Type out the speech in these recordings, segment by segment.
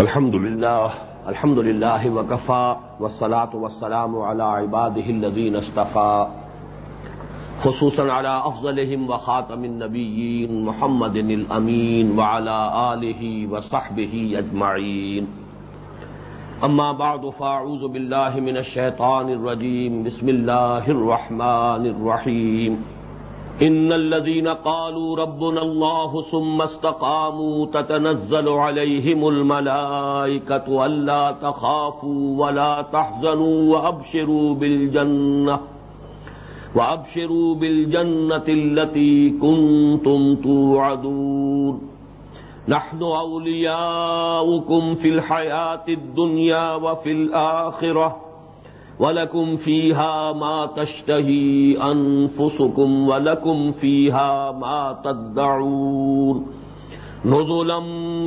الحمد لله الحمد لله وكفى والصلاة والسلام على عباده الذين اصطفى خصوصا على أفضلهم وخاتم النبيين محمد الأمين وعلى آله وصحبه أجمعين أما بعد فأعوذ بالله من الشيطان الرجيم بسم الله الرحمن الرحيم ان الذين قالوا ربنا الله ثم استقاموا تتنزل عليهم الملائكه الا تخافوا ولا تحزنوا وابشروا بالجنه وابشروا بالجنه التي كنتم توعدون نحن اولياؤكم في الحياه الدنيا وفي الاخره ولكم فيها ما تشتهي أنفسكم ولكم فيها ما تدعون نزلا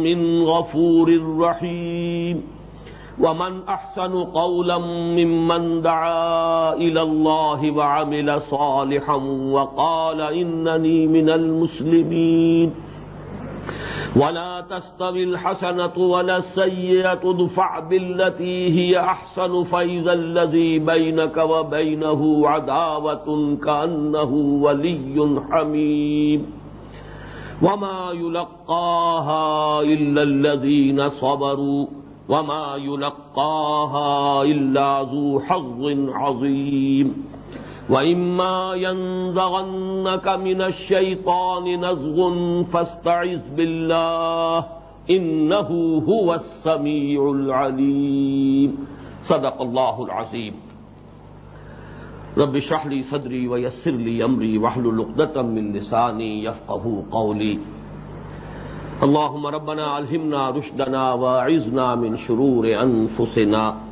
من غفور رحيم ومن أحسن قولا ممن دعا إلى الله وعمل صالحا وقال إنني من المسلمين ولا تستوي الحسنة ولا السيئة، ادفع بالتي هي أحسن فإذا الذي بينك وبينه عداوة كأنه ولي حميم. وما يلقاها إلا الذين صبروا، وما يلقاها إلا ذو حظ عظيم. وَإِمَّا يَنزَغَنَّكَ مِنَ الشَّيْطَانِ نَزْغٌ فَاسْتَعِذْ بِاللَّهِ إِنَّهُ هُوَ السَّمِيعُ الْعَلِيمُ. صدق الله العظيم رب اشرح لي صدري ويسر لي امري واحلل عقدة من لساني يفقهوا قولي. اللهم ربنا الهمنا رشدنا واعذنا من شرور انفسنا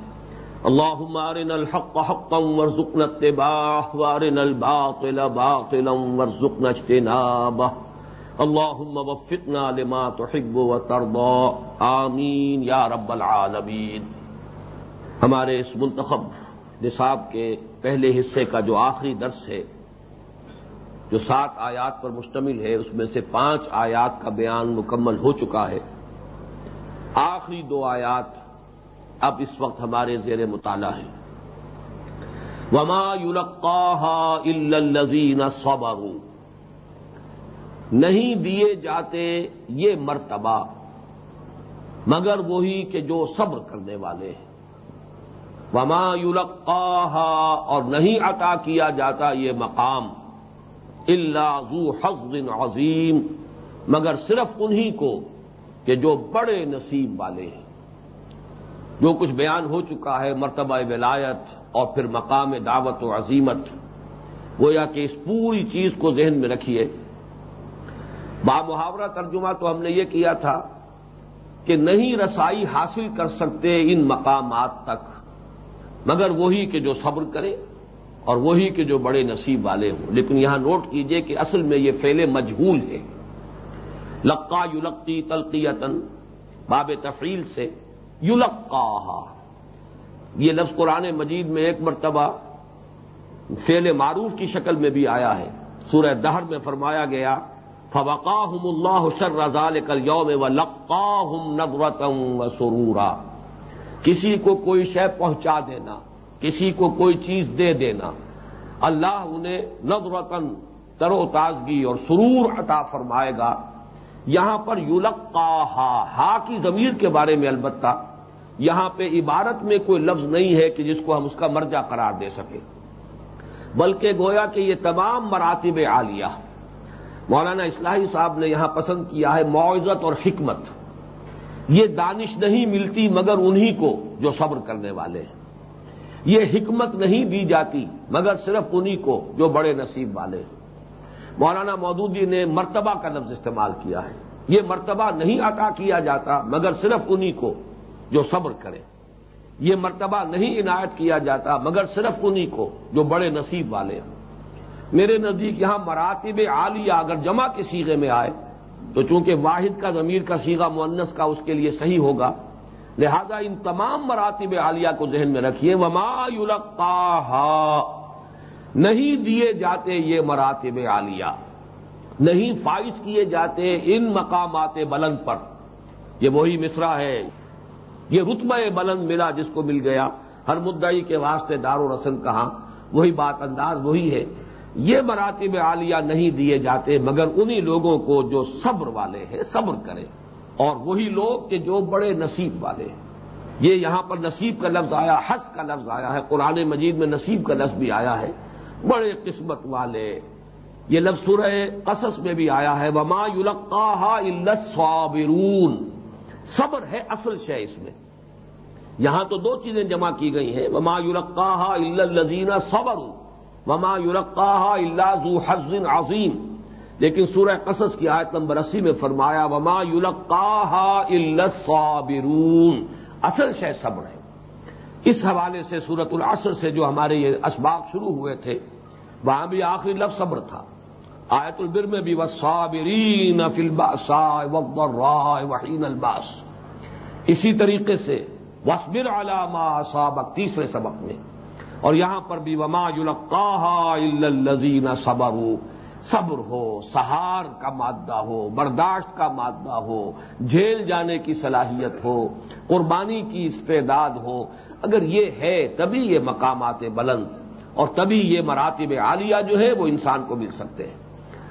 اللهم ارنا الحق حقا وارزقنا اتباعه وارنا الباطل باطلا وارزقنا اجتنابه. اللهم وفقنا لما تحب وترضى. آمین یا رب العالمین ہمارے اس منتخب نصاب کے پہلے حصے کا جو آخری درس ہے، جو سات آیات پر مشتمل ہے، اس میں سے پانچ آیات کا بیان مکمل ہو چکا ہے۔ آخری دو آیات اب اس وقت ہمارے زیر مطالعہ ہے وما یلقاها الا الذین صبروا۔ نہیں دیے جاتے یہ مرتبہ، مگر وہی کہ جو صبر کرنے والے۔ ہیں وما یلقاها اور نہیں عطا کیا جاتا یہ مقام۔ الا ذو حظ عظیم مگر صرف انہی کو کہ جو بڑے نصیب والے ہیں۔ جو کچھ بیان ہو چکا ہے، مرتبہ ولایت اور پھر مقام دعوت و عظیمت گویا کہ اس پوری چیز کو ذہن میں رکھیے۔ با محاورہ ترجمہ تو ہم نے یہ کیا تھا کہ نہیں رسائی حاصل کر سکتے ان مقامات تک، مگر وہی کہ جو صبر کرے اور وہی کہ جو بڑے نصیب والے ہوں۔ لیکن یہاں نوٹ کیجیے کہ اصل میں یہ فیلے مجہول ہے۔ لقا یلقی تلقیتن باب تفریل سے یلقاہا۔ یہ لفظ قرآن مجید میں ایک مرتبہ فعل معروف کی شکل میں بھی آیا ہے۔ سورہ دہر میں فرمایا گیا فوقاہم اللہ شر رضال کل یوم و لقاہم نبرتم و سرورا کسی کو کوئی شے پہنچا دینا، کسی کو کوئی چیز دے دینا، اللہ انہیں نظرتن تر و تازگی اور سرور عطا فرمائے گا۔ یہاں پر یولقا ہا کی ضمیر کے بارے میں البتہ یہاں پہ عبارت میں کوئی لفظ نہیں ہے کہ جس کو ہم اس کا مرجع قرار دے سکیں۔ بلکہ گویا کہ یہ تمام مراتب عالیہ، مولانا اصلاحی صاحب نے یہاں پسند کیا ہے معزت اور حکمت۔ یہ دانش نہیں ملتی مگر انہی کو جو صبر کرنے والے ہیں۔ یہ حکمت نہیں دی جاتی مگر صرف انہی کو جو بڑے نصیب والے ہیں۔ مولانا مودودی نے مرتبہ کا لفظ استعمال کیا ہے۔ یہ مرتبہ نہیں عطا کیا جاتا مگر صرف انہی کو جو صبر کرے۔ یہ مرتبہ نہیں عنایت کیا جاتا، مگر صرف انہی کو جو بڑے نصیب والے ہیں میرے نزدیک یہاں مراتب عالیہ اگر جمع کے سیغے میں آئے، تو چونکہ واحد کا ضمیر کا سیگا مونس کا اس کے لیے صحیح ہوگا، لہذا ان تمام مراتب عالیہ کو ذہن میں رکھیے۔ وما یلقاہا نہیں دیے جاتے یہ مراتب عالیہ۔ نہیں فائز کیے جاتے ان مقامات بلند پر۔ یہ وہی مصرا ہے۔ یہ رتبہ بلند ملا جس کو مل گیا، ہر مدعی کے واسطے دار و رسن کہاں، وہی بات انداز وہی ہے۔ یہ مراتب عالیہ نہیں دیے جاتے، مگر انہی لوگوں کو جو صبر والے ہیں، صبر کرے اور وہی لوگ کہ جو بڑے نصیب والے ہیں۔ یہ یہاں پر نصیب کا لفظ آیا، حس کا لفظ آیا ہے۔ قرآن مجید میں نصیب کا لفظ بھی آیا ہے۔ بڑے قسمت والے۔ یہ لفظ سورہ قصص میں بھی آیا ہے۔ وما یلقاها الا الصابرون۔ صبر ہے اصل شے اس میں۔ یہاں تو دو چیزیں جمع کی گئی ہیں۔ وما یلقاها الا الذين صبروا۔ وما یلقاها الا ذو حظ عظیم لیکن سورہ قصص کی آیت نمبر اسی میں فرمایا، وما یلقاها الا الصابرون۔ اصل شے صبر ہے۔ اس حوالے سے سورت العصر سے جو ہمارے یہ اسباق شروع ہوئے تھے، وہاں بھی آخری لفظ صبر تھا۔ آیت البر میں بھی وسابرین فلباسا وقت رائے وحین الباس اسی طریقے سے وسبر علامہ سابق تیسرے سبق میں۔ اور یہاں پر بھی وما یلقاہا الزین صبر صبر ہو، سہار کا مادہ ہو، برداشت کا مادہ ہو، جھیل جانے کی صلاحیت ہو، قربانی کی استعداد ہو۔ اگر یہ ہے تبھی یہ مقامات بلند اور تبھی یہ مراتب عالیہ جو ہے وہ انسان کو مل سکتے ہیں۔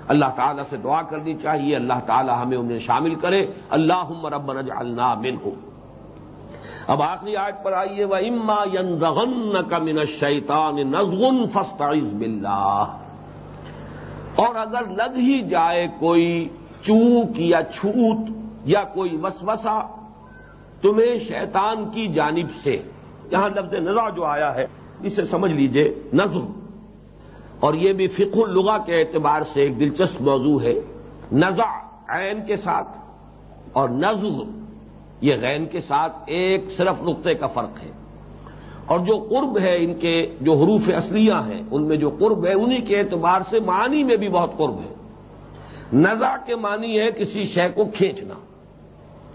اللہ تعالیٰ سے دعا کرنی چاہیے، اللہ تعالیٰ ہمیں انہیں شامل کرے۔ اللہ رب اللہ من اب آخری آیت پر آئیے وہ اما ین کا من شیتان نزغن فسطائز بلّہ اور اگر لگ ہی جائے کوئی چوک یا چھوت یا کوئی وسوسا تمہیں شیطان کی جانب سے، یہاں لفظ نزا جو آیا ہے، اسے سمجھ لیجیے نظم اور یہ بھی فقہ اللغا کے اعتبار سے ایک دلچسپ موضوع ہے نزا عین کے ساتھ اور نظم یہ غین کے ساتھ ایک صرف نقطے کا فرق ہے۔ اور جو قرب ہے ان کے، جو حروف اصلیہ ہیں، ان میں جو قرب ہے، انہی کے اعتبار سے معنی میں بھی بہت قرب ہے۔ نزا کے معنی ہے کسی شے کو کھینچنا۔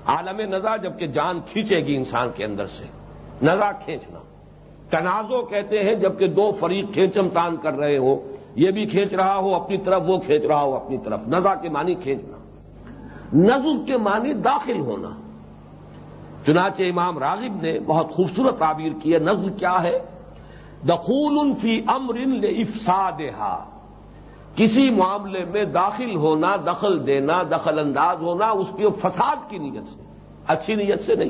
عالم نزا جبکہ جان کھینچے گی انسان کے اندر سے۔ نزا کھینچنا۔ تنازع کہتے ہیں جبکہ دو فریق کھینچم تان کر رہے ہو۔ یہ بھی کھینچ رہا ہو اپنی طرف، وہ کھینچ رہا ہو اپنی طرف۔ نزا کے معنی کھینچنا۔ نزل کے معنی داخل ہونا۔ چنانچہ امام راغب نے بہت خوبصورت تعبیر کی ہے نزل کیا ہے؟ دخول فی امر افساد کسی معاملے میں داخل ہونا، دخل دینا، دخل انداز ہونا، اس کی فساد کی نیت سے، اچھی نیت سے نہیں۔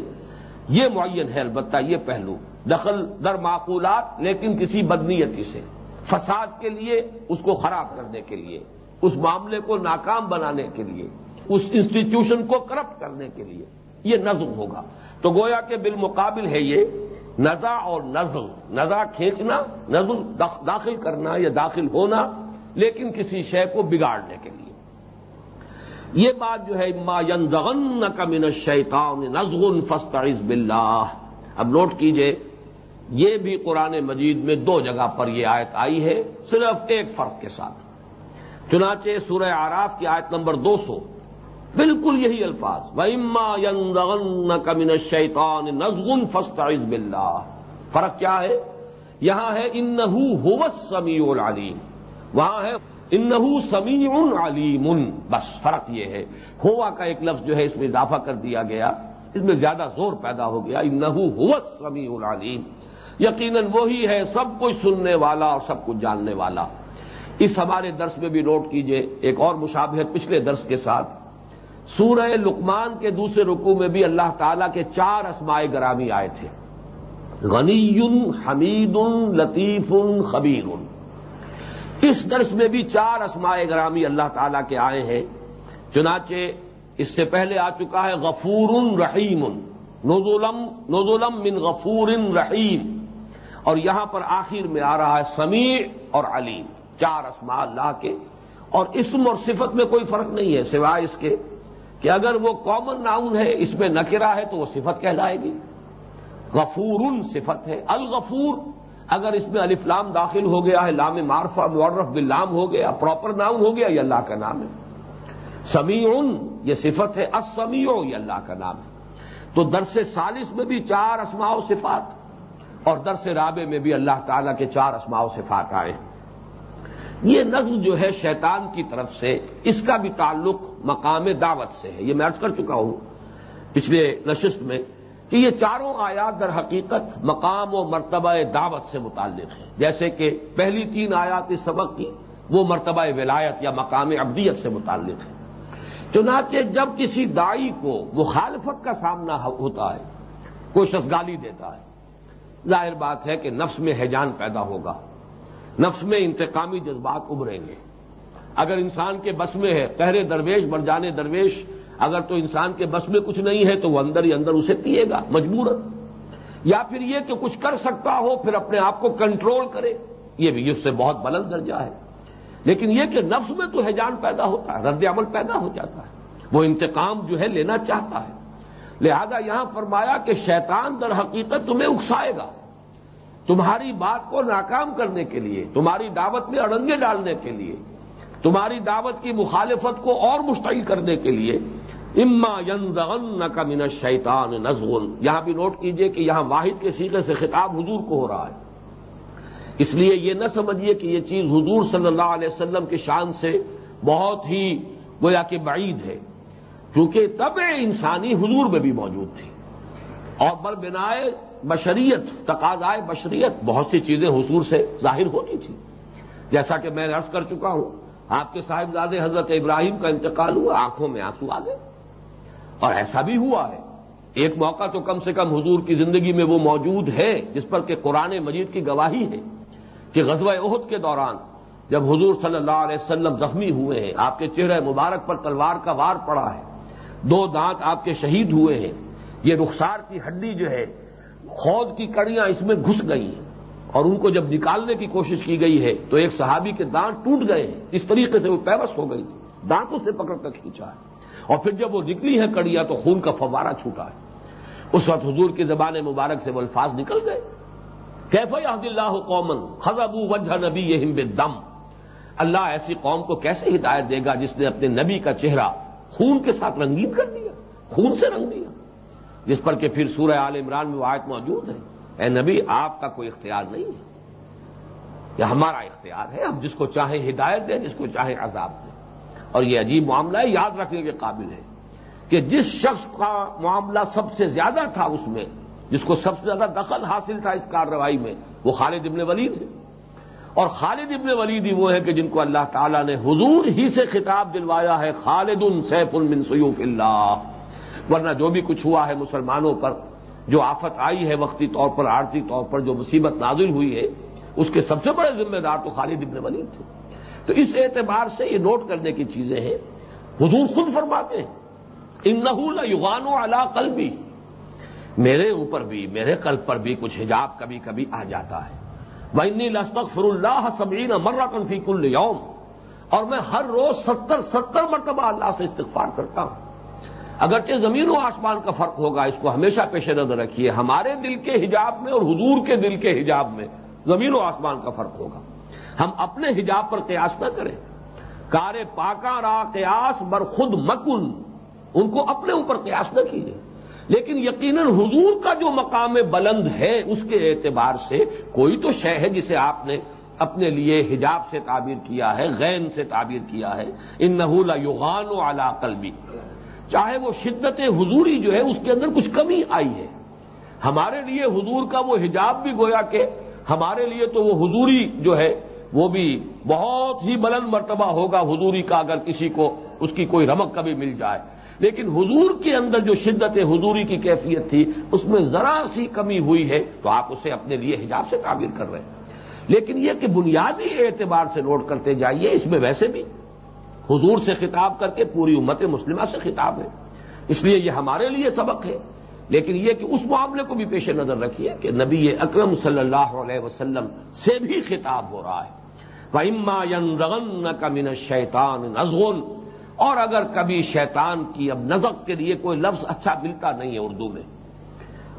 یہ معین ہے، البتہ یہ پہلو۔ دخل در معقولات، لیکن کسی بدنیتی سے۔ فساد کے لیے، اس کو خراب کرنے کے لیے۔ اس معاملے کو ناکام بنانے کے لیے۔ اس انسٹیٹیوشن کو کرپٹ کرنے کے لیے۔ یہ نظم ہوگا۔ تو گویا کہ بالمقابل ہے یہ نزا اور نزل نزا کھینچنا نزل داخل کرنا یا داخل ہونا، لیکن کسی شے کو بگاڑنے کے لیے۔ یہ بات جو ہے، ما ینزغن کا من الشیطان نزغن فاستعذ باللہ اب نوٹ کیجیے یہ بھی قرآن مجید میں دو جگہ پر یہ آیت آئی ہے، صرف ایک فرق کے ساتھ۔ چنانچہ سورہ آراف کی آیت نمبر دو سو۔ بالکل یہی الفاظ۔ وما کمن شیطان نزغن فستعذ باللہ فرق کیا ہے؟ یہاں ہے انہو سمیع العلیم وہاں ہے انہو سمیع علیم بس فرق یہ ہے۔ ہوا کا ایک لفظ جو ہے اس میں اضافہ کر دیا گیا۔ اس میں زیادہ زور پیدا ہو گیا۔ انہو ہو سمیع العلیم یقیناً وہی ہے سب کچھ سننے والا اور سب کچھ جاننے والا۔ اس ہمارے درس میں بھی نوٹ کیجیے ایک اور مشابہت پچھلے درس کے ساتھ۔ سورہ لقمان کے دوسرے رکو میں بھی اللہ تعالی کے چار اسماء گرامی آئے تھے۔ غنی حمید لطیف خبیر اس درس میں بھی چار اسماء گرامی اللہ تعالی کے آئے ہیں۔ چنانچہ اس سے پہلے آ چکا ہے غفور رحیم نوزولم نوزولم من غفور رحیم۔ اور یہاں پر آخر میں آ رہا ہے سمیع اور علیم، چار اسماء اللہ کے۔ اور اسم اور صفت میں کوئی فرق نہیں ہے، سوائے اس کے کہ اگر وہ کامن ناؤن ہے، اس میں نکرا ہے تو وہ صفت کہلائے گی۔ غفور صفت ہے، الغفور۔ اگر اس میں الفلام داخل ہو گیا ہے، لام معرفہ، معرف باللام ہو گیا پراپر ناؤن ہو گیا، یہ اللہ کا نام ہے۔ سمیع یہ صفت ہے اسمیع یہ اللہ کا نام ہے۔ تو درس سالس میں بھی چار اسماع و صفات۔ اور درس رابع میں بھی اللہ تعالی کے چار اسماع و صفات آئے ہیں۔ یہ نظم جو ہے شیطان کی طرف سے، اس کا بھی تعلق مقام دعوت سے ہے۔ یہ میں ارض کر چکا ہوں پچھلے نشست میں کہ یہ چاروں آیات در حقیقت مقام و مرتبہ دعوت سے متعلق ہیں۔ جیسے کہ پہلی تین آیات اس سبق کی، وہ مرتبہ ولایت یا مقام ابدیت سے متعلق ہے چنانچہ جب کسی دائی کو مخالفت کا سامنا ہوتا ہے کوئی شسگالی دیتا ہے ظاہر بات ہے کہ نفس میں حیجان پیدا ہوگا۔ نفس میں انتقامی جذبات ابھریں گے۔ اگر انسان کے بس میں ہے پہرے درویش بر جانے درویش، اگر تو انسان کے بس میں کچھ نہیں ہے تو وہ اندر ہی اندر اسے پیے گا، مجبور۔ یا پھر یہ کہ کچھ کر سکتا ہو، پھر اپنے آپ کو کنٹرول کرے۔ یہ بھی اس سے بہت بلند درجہ ہے۔ لیکن یہ کہ نفس میں تو حیجان پیدا ہوتا ہے، رد عمل پیدا ہو جاتا ہے۔ وہ انتقام جو ہے لینا چاہتا ہے۔ لہذا یہاں فرمایا کہ شیطان در حقیقت تمہیں اکسائے گا۔ تمہاری بات کو ناکام کرنے کے لیے، تمہاری دعوت میں اڑنگے ڈالنے کے لیے، تمہاری دعوت کی مخالفت کو اور مشتعل کرنے کے لیے۔ اما ین کا من شیطان نزغن یہاں بھی نوٹ کیجیے کہ یہاں واحد کے سیکھے سے خطاب حضور کو ہو رہا ہے۔ اس لیے یہ نہ سمجھیے کہ یہ چیز حضور صلی اللہ علیہ وسلم کے شان سے بہت ہی گویا کہ بعید ہے۔ چونکہ تب انسانی حضور میں بھی موجود تھی۔ اور بر بنائے بشریت، تقاضائے بشریت، بہت سی چیزیں حضور سے ظاہر ہوتی تھی جیسا کہ میں عرض کر چکا ہوں، آپ کے صاحبزادے حضرت ابراہیم کا انتقال ہوا، آنکھوں میں آنسو آ گئے۔ اور ایسا بھی ہوا ہے۔ ایک موقع تو کم سے کم حضور کی زندگی میں وہ موجود ہے جس پر کہ قرآن مجید کی گواہی ہے کہ غزوہ عہد کے دوران جب حضور صلی اللہ علیہ وسلم زخمی ہوئے ہیں، آپ کے چہرے مبارک پر تلوار کا وار پڑا ہے۔ دو دانت آپ کے شہید ہوئے ہیں۔ یہ رخسار کی ہڈی جو ہے، خود کی کڑیاں اس میں گھس گئی ہیں۔ اور ان کو جب نکالنے کی کوشش کی گئی ہے، تو ایک صحابی کے دانت ٹوٹ گئے ہیں۔ اس طریقے سے وہ پیوست ہو گئی۔ دانتوں سے پکڑ کر کھینچا ہے۔ اور پھر جب وہ نکلی ہے کڑیاں، تو خون کا فوارہ چھوٹا ہے۔ اس وقت حضور کی زبان مبارک سے وہ الفاظ نکل گئے۔ کیف یاد اللہ قومن خزبو وجہ نبی یہ دم اللہ ایسی قوم کو کیسے ہدایت دے گا جس نے اپنے نبی کا چہرہ خون کے ساتھ رنگین کر دیا، خون سے رنگ دیا۔ جس پر کہ پھر سورہ عال عمران میں آیت موجود ہے۔ اے نبی، آپ کا کوئی اختیار نہیں ہے۔ یہ ہمارا اختیار ہے، ہم جس کو چاہیں ہدایت دیں، جس کو چاہیں عذاب دیں۔ اور یہ عجیب معاملہ ہے، یاد رکھنے کے قابل ہے کہ جس شخص کا معاملہ سب سے زیادہ تھا اس میں، جس کو سب سے زیادہ دخل حاصل تھا اس کارروائی میں، وہ خالد ابن ولید ہے۔ اور خالد ابن ولید ہی وہ ہے کہ جن کو اللہ تعالیٰ نے حضور ہی سے خطاب دلوایا ہے خالد ان سیف من سیوف اللہ۔ ورنہ جو بھی کچھ ہوا ہے مسلمانوں پر، جو آفت آئی ہے وقتی طور پر، عارضی طور پر، جو مصیبت نازل ہوئی ہے، اس کے سب سے بڑے ذمہ دار تو خالد ابن ولید تھے۔ تو اس اعتبار سے یہ نوٹ کرنے کی چیزیں ہیں، حضور خود فرماتے ہیں ان یوغان و علا قلبی۔ میرے اوپر بھی، میرے قلب پر بھی کچھ حجاب کبھی کبھی آ جاتا ہے۔ وَإِنِّي لَاسْتَغْفِرُ اللَّهَ سَبْعِينَ مَرَّةً فِي كُلِّ يَوْمٍ۔ اور میں ہر روز ستر ستر مرتبہ اللہ سے استغفار کرتا ہوں۔ اگرچہ زمین و آسمان کا فرق ہوگا، اس کو ہمیشہ پیش نظر رکھیے۔ ہمارے دل کے حجاب میں اور حضور کے دل کے حجاب میں زمین و آسمان کا فرق ہوگا۔ ہم اپنے حجاب پر قیاس نہ کریں۔ کار پاکا را قیاس، بر خود مکن، ان کو اپنے اوپر قیاس نہ کیجیے لیکن یقیناً حضور کا جو مقام بلند ہے، اس کے اعتبار سے کوئی تو شے ہے جسے آپ نے اپنے لیے حجاب سے تعبیر کیا ہے، غین سے تعبیر کیا ہے۔ ان نحول یوغان و اعلی قلبی۔ چاہے وہ شدت حضوری جو ہے، اس کے اندر کچھ کمی آئی ہے۔ ہمارے لیے حضور کا وہ حجاب بھی گویا کہ ہمارے لیے تو وہ حضوری جو ہے، وہ بھی بہت ہی بلند مرتبہ ہوگا حضوری کا، اگر کسی کو اس کی کوئی رمک کبھی مل جائے۔ لیکن حضور کے اندر جو شدت حضوری کی کیفیت تھی، اس میں ذرا سی کمی ہوئی ہے تو آپ اسے اپنے لیے حجاب سے تعبیر کر رہے ہیں۔ لیکن یہ کہ بنیادی اعتبار سے نوٹ کرتے جائیے، اس میں ویسے بھی حضور سے خطاب کر کے پوری امت مسلمہ سے خطاب ہے۔ اس لیے یہ ہمارے لیے سبق ہے۔ لیکن یہ کہ اس معاملے کو بھی پیش نظر رکھیے کہ نبی اکرم صلی اللہ علیہ وسلم سے بھی خطاب ہو رہا ہے۔ کا من شیطان نزغن اور اگر کبھی شیطان کی اب نزق کے لیے کوئی لفظ اچھا ملتا نہیں ہے اردو میں،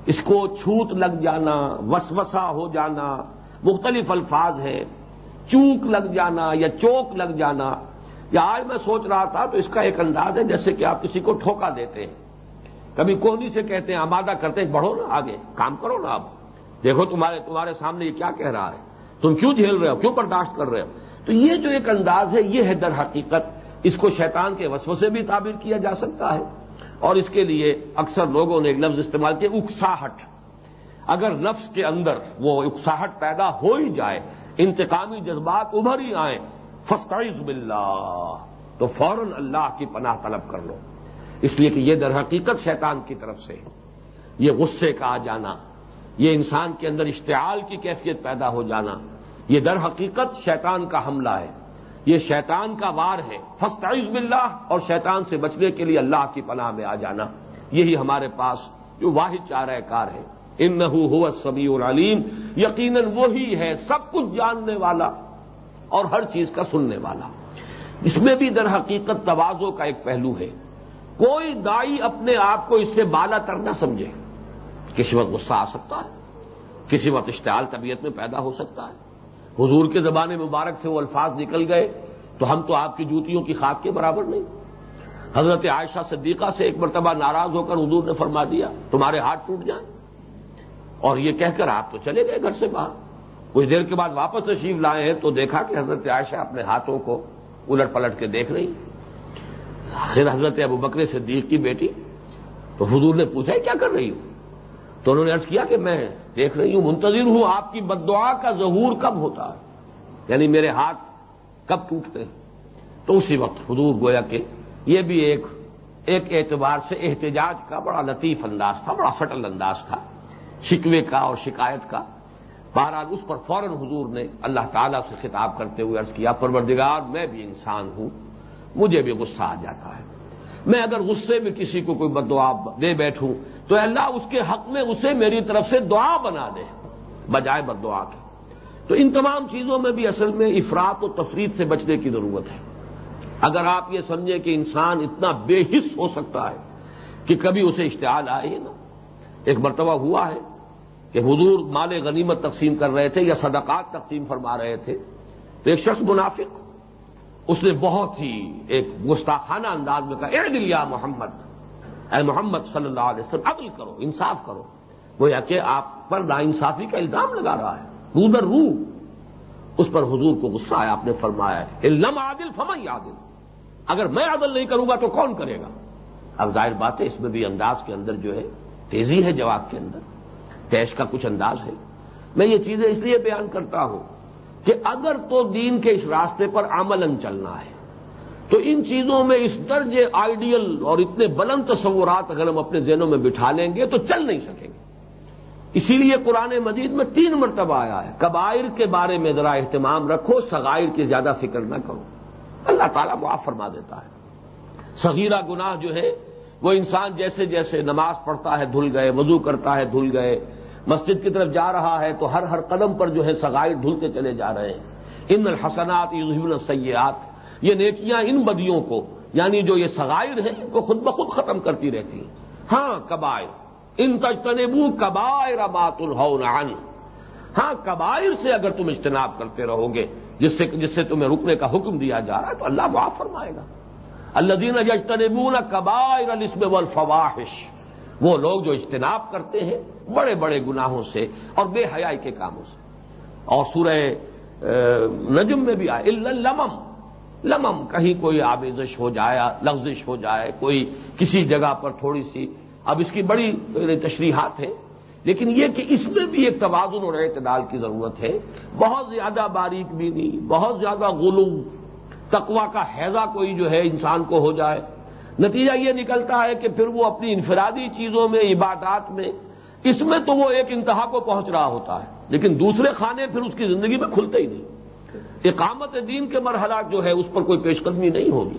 اس کو چھوت لگ جانا وسوسا ہو جانا، مختلف الفاظ ہیں چوک لگ جانا یا چوک لگ جانا، یا آج میں سوچ رہا تھا تو اس کا ایک انداز ہے جیسے کہ آپ کسی کو ٹھوکا دیتے ہیں۔ کبھی کونی سے کہتے ہیں، آمادہ کرتے ہیں، بڑھو نا آگے، کام کرو نا آپ دیکھو تمہارے تمہارے سامنے یہ کیا کہہ رہا ہے۔ تم کیوں جھیل رہے ہو؟ کیوں برداشت کر رہے ہو؟ تو یہ جو ایک انداز ہے، یہ ہے در حقیقت اس کو شیطان کے وسو سے بھی تعبیر کیا جا سکتا ہے۔ اور اس کے لیے اکثر لوگوں نے ایک لفظ استعمال کیا، اکساہٹ۔ اگر نفس کے اندر وہ اکساہٹ پیدا ہو ہی جائے، انتقامی جذبات ابھر ہی آئیں فسطائز باللہ، تو فوراً اللہ کی پناہ طلب کر لو۔ اس لیے کہ یہ در حقیقت شیطان کی طرف سے یہ غصے کا آ جانا، یہ انسان کے اندر اشتعال کی کیفیت پیدا ہو جانا، یہ در حقیقت شیطان کا حملہ ہے۔ یہ شیطان کا وار ہے۔ فسطائز باللہ، اور شیطان سے بچنے کے لیے اللہ کی پناہ میں آ جانا۔ یہی ہمارے پاس جو واحد چارہ کار ہے۔ ان نہ ہو سبی العلیم یقیناً وہی ہے سب کچھ جاننے والا اور ہر چیز کا سننے والا۔ اس میں بھی در حقیقت توازوں کا ایک پہلو ہے۔ کوئی دائی اپنے آپ کو اس سے بالا تر نہ سمجھے۔ کسی وقت غصہ آ سکتا ہے، کسی وقت اشتعال طبیعت میں پیدا ہو سکتا ہے۔ حضور کے زبان مبارک سے وہ الفاظ نکل گئے تو ہم تو آپ کی جوتیوں کی خاک کے برابر نہیں۔ حضرت عائشہ صدیقہ سے ایک مرتبہ ناراض ہو کر حضور نے فرما دیا، تمہارے ہاتھ ٹوٹ جائیں۔ اور یہ کہہ کر آپ تو چلے گئے گھر سے باہر۔ کچھ دیر کے بعد واپس تشریف لائے ہیں تو دیکھا کہ حضرت عائشہ اپنے ہاتھوں کو الٹ پلٹ کے دیکھ رہی۔ آخر حضرت ابو بکر صدیق کی بیٹی۔ تو حضور نے پوچھا کیا کر رہی ہوں تو انہوں نے ارض کیا کہ میں دیکھ رہی ہوں منتظر ہوں آپ کی بدعا کا ظہور کب ہوتا ہے؟ یعنی میرے ہاتھ کب ٹوٹتے ہیں؟ تو اسی وقت حضور گویا کہ یہ بھی ایک ایک اعتبار سے احتجاج کا بڑا لطیف انداز تھا، بڑا سٹل انداز تھا، شکوے کا اور شکایت کا۔ بہرحال اس پر فوراً حضور نے اللہ تعالیٰ سے خطاب کرتے ہوئے عرض کیا، پروردگار، میں بھی انسان ہوں، مجھے بھی غصہ آ جاتا ہے۔ میں اگر غصے میں کسی کو کوئی بد دعا دے بیٹھوں تو اللہ اس کے حق میں اسے میری طرف سے دعا بنا دے، بجائے بد دعا کے۔ تو ان تمام چیزوں میں بھی اصل میں افراد و تفرید سے بچنے کی ضرورت ہے۔ اگر آپ یہ سمجھیں کہ انسان اتنا بے حص ہو سکتا ہے کہ کبھی اسے اشتعال آئے ہی نا ایک مرتبہ ہوا ہے کہ حضور مال غنیمت تقسیم کر رہے تھے یا صدقات تقسیم فرما رہے تھے۔ تو ایک شخص منافق، اس نے بہت ہی ایک گستاخانہ انداز میں کہا، اے دلیا محمد اے محمد صلی اللہ علیہ وسلم عدل کرو، انصاف کرو۔ گویا کہ آپ پر نا انصافی کا الزام لگا رہا ہے۔ رو در رو۔ اس پر حضور کو غصہ آیا، آپ نے فرمایا ہے لم عادل فمئی عادل اگر میں عدل نہیں کروں گا تو کون کرے گا؟ اب ظاہر بات ہے، اس میں بھی انداز کے اندر جو ہے، تیزی ہے جواب کے اندر۔ پیش کا کچھ انداز ہے۔ میں یہ چیزیں اس لیے بیان کرتا ہوں کہ اگر تو دین کے اس راستے پر عملاً چلنا ہے تو ان چیزوں میں اس درج آئیڈیل اور اتنے بلند تصورات اگر ہم اپنے ذہنوں میں بٹھا لیں گے تو چل نہیں سکیں گے۔ اسی لیے قرآن مجید میں تین مرتبہ آیا ہے۔ کبائر کے بارے میں ذرا اہتمام رکھو سغائر کی زیادہ فکر نہ کرو۔ اللہ تعالیٰ معاف فرما دیتا ہے۔ صغیرہ گناہ جو ہے وہ انسان جیسے جیسے نماز پڑھتا ہے، دھل گئے، وضو کرتا ہے، دھل گئے، مسجد کی طرف جا رہا ہے تو ہر ہر قدم پر جو ہے سگائر دھلتے چلے جا رہے ہیں۔ ان الحسنات یوزیبن سیاحت یہ نیکیاں ان بدیوں کو یعنی جو یہ سگائر ہیں کو خود بخود ختم کرتی رہتی ہیں۔ ہاں کبائر۔ ان تجتنبو کبائر بات الحون ہاں کبائر سے اگر تم اجتناب کرتے رہو گے، جس سے جس سے تمہیں رکنے کا حکم دیا جا رہا ہے، تو اللہ معاف فرمائے گا۔ اللہ دین اجتنبون کبائر الاسم والفواحش۔ وہ لوگ جو اجتناب کرتے ہیں، بڑے بڑے گناہوں سے اور بے حیائی کے کاموں سے۔ اور سورہ نجم میں بھی آئے لمم لمم کہیں کوئی آبیزش ہو جائے لفزش ہو جائے، کوئی کسی جگہ پر تھوڑی سی۔ اب اس کی بڑی تشریحات ہیں، لیکن یہ کہ اس میں بھی ایک توازن اور اعتدال کی ضرورت ہے۔ بہت زیادہ باریک بھی نہیں، بہت زیادہ غلو تقوا کا حیضہ کوئی جو ہے انسان کو ہو جائے۔ نتیجہ یہ نکلتا ہے کہ پھر وہ اپنی انفرادی چیزوں میں، عبادات میں، اس میں تو وہ ایک انتہا کو پہنچ رہا ہوتا ہے، لیکن دوسرے کھانے پھر اس کی زندگی میں کھلتے ہی نہیں۔ اقامت دین کے مرحلات جو ہے اس پر کوئی پیش قدمی نہیں ہوگی۔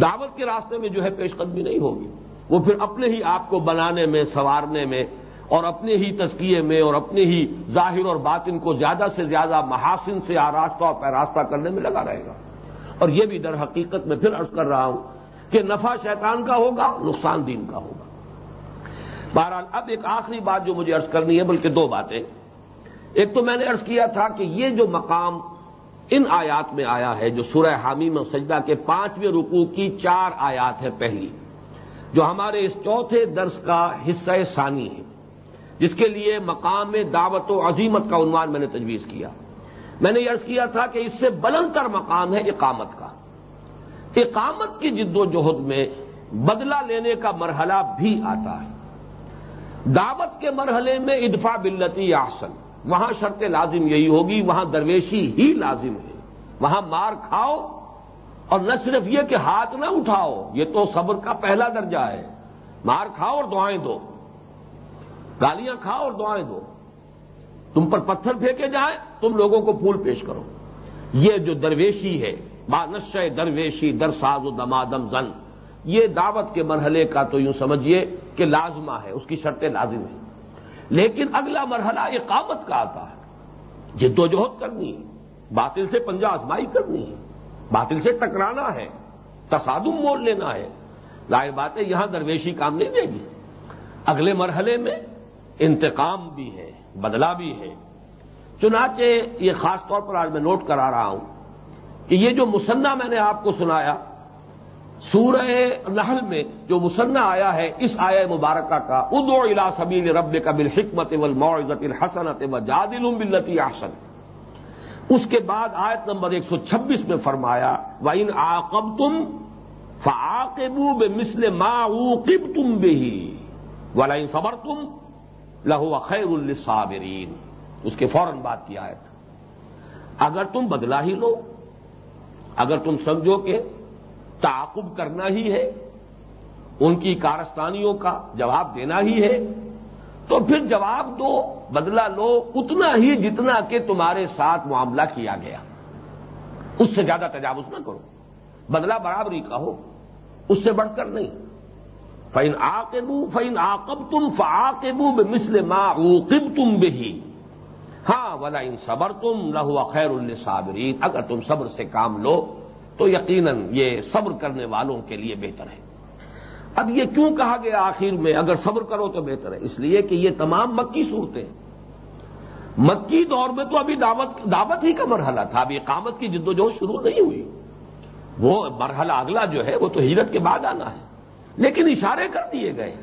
دعوت کے راستے میں جو ہے پیش قدمی نہیں ہوگی۔ وہ پھر اپنے ہی آپ کو بنانے میں، سنوارنے میں اور اپنے ہی تزکیے میں اور اپنے ہی ظاہر اور باطن کو زیادہ سے زیادہ محاسن سے آراستہ اور پیراستہ کرنے میں لگا رہے گا۔ اور یہ بھی در حقیقت میں پھر عرض کر رہا ہوں کہ نفع شیطان کا ہوگا، نقصان دین کا ہوگا۔ بہرحال اب ایک آخری بات جو مجھے ارض کرنی ہے، بلکہ دو باتیں۔ ایک تو میں نے ارض کیا تھا کہ یہ جو مقام ان آیات میں آیا ہے جو سورہ حامی میں سجدہ کے پانچویں رکوع کی چار آیات ہے پہلی، جو ہمارے اس چوتھے درس کا حصہ ثانی ہے جس کے لیے مقام دعوت و عظیمت کا عنوان میں نے تجویز کیا۔ میں نے یہ کیا تھا کہ اس سے بلند تر مقام ہے اقامت کا۔ اقامت کی جد و جہد میں بدلہ لینے کا مرحلہ بھی آتا ہے۔ دعوت کے مرحلے میں ادفا بلتی آسن وہاں شرط لازم یہی ہوگی، وہاں درویشی ہی لازم ہے۔ وہاں مار کھاؤ اور نہ صرف یہ کہ ہاتھ نہ اٹھاؤ، یہ تو صبر کا پہلا درجہ ہے۔ مار کھاؤ اور دعائیں دو۔ گالیاں کھاؤ اور دعائیں دو۔ تم پر پتھر پھینکے جائیں، تم لوگوں کو پھول پیش کرو۔ یہ جو درویشی ہے بانش درویشی درساز و دمادم زن۔ یہ دعوت کے مرحلے کا تو یوں سمجھیے کہ لازمہ ہے، اس کی شرطیں لازم ہیں۔ لیکن اگلا مرحلہ اقامت کا آتا ہے۔ جد و جہد کرنی ہے، باطل سے پنجا آزمائی کرنی ہے۔ باطل سے ٹکرانا ہے، تصادم مول لینا ہے۔ ظاہر بات ہے، یہاں درویشی کام نہیں دے گی۔ اگلے مرحلے میں انتقام بھی ہے، بدلہ بھی ہے۔ چنانچہ یہ خاص طور پر آج میں نوٹ کرا رہا ہوں کہ یہ جو مسنہ میں نے آپ کو سنایا سورہ نحل میں جو مسنہ آیا ہے، اس آیا مبارکہ کا ادو الا سبیل رب کا بل حکمت المعزت الحسنت و جادل بلتی آسن اس کے بعد آیت نمبر ایک سو چھبیس میں فرمایا و ان آقب تم فعقبو بے مسل ماقب تم بے ہی ولا صبر تم لہو خیر الصابرین اس کے فوراً بات کی آیت۔ اگر تم بدلا ہی لو، اگر تم سمجھو کہ تعاقب کرنا ہی ہے، ان کی کارستانیوں کا جواب دینا ہی ہے۔ تو پھر جواب دو، بدلہ لو، اتنا ہی جتنا کہ تمہارے ساتھ معاملہ کیا گیا۔ اس سے زیادہ تجاوز نہ کرو۔ بدلہ برابری کا ہو، اس سے بڑھ کر نہیں۔ فین آقبو فین آقب تم فعقبو بے مسل ماں تم بے ہی ہاں ولا ان صبر تم لہو خیر الصابرین اگر تم صبر سے کام لو تو یقیناً یہ صبر کرنے والوں کے لیے بہتر ہے۔ اب یہ کیوں کہا گیا آخر میں اگر صبر کرو تو بہتر ہے؟ اس لیے کہ یہ تمام مکی صورتیں مکی دور میں تو ابھی دعوت دعوت ہی کا مرحلہ تھا، ابھی اقامت کی جد و جہد شروع نہیں ہوئی۔ وہ مرحلہ اگلا جو ہے وہ تو ہجرت کے بعد آنا ہے۔ لیکن اشارے کر دیے گئے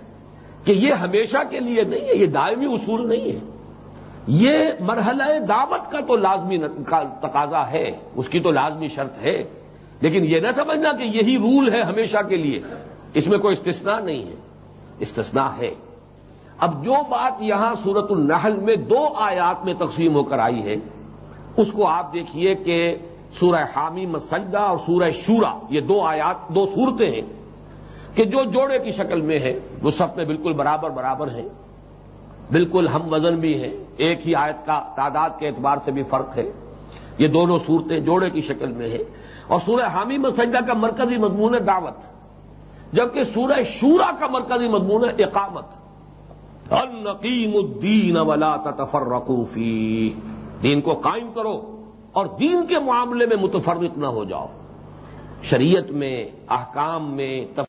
کہ یہ ہمیشہ کے لیے نہیں ہے، یہ دائمی اصول نہیں ہے۔ یہ مرحلہ دعوت کا تو لازمی تقاضا ہے، اس کی تو لازمی شرط ہے۔ لیکن یہ نہ سمجھنا کہ یہی رول ہے ہمیشہ کے لیے۔ اس میں کوئی استثناء نہیں ہے۔ استثناء ہے۔ اب جو بات یہاں سورت النحل میں دو آیات میں تقسیم ہو کر آئی ہے، اس کو آپ دیکھیے کہ سورہ حامی مسجدہ اور سورہ شورا، یہ دو آیات، دو صورتیں ہیں کہ جو جوڑے کی شکل میں ہے وہ سب میں بالکل برابر برابر ہیں۔ بالکل ہم وزن بھی ہیں، ایک ہی آیت کا تعداد کے اعتبار سے بھی فرق ہے۔ یہ دونوں صورتیں جوڑے کی شکل میں ہیں۔ اور سورہ حامی مسجدہ کا مرکزی مضمون ہے دعوت، جبکہ سورہ شورا کا مرکزی مضمون ہے اقامت۔ النقیم الدین ولا تفر دین کو قائم کرو اور دین کے معاملے میں متفرق نہ ہو جاؤ۔ شریعت میں، احکام میں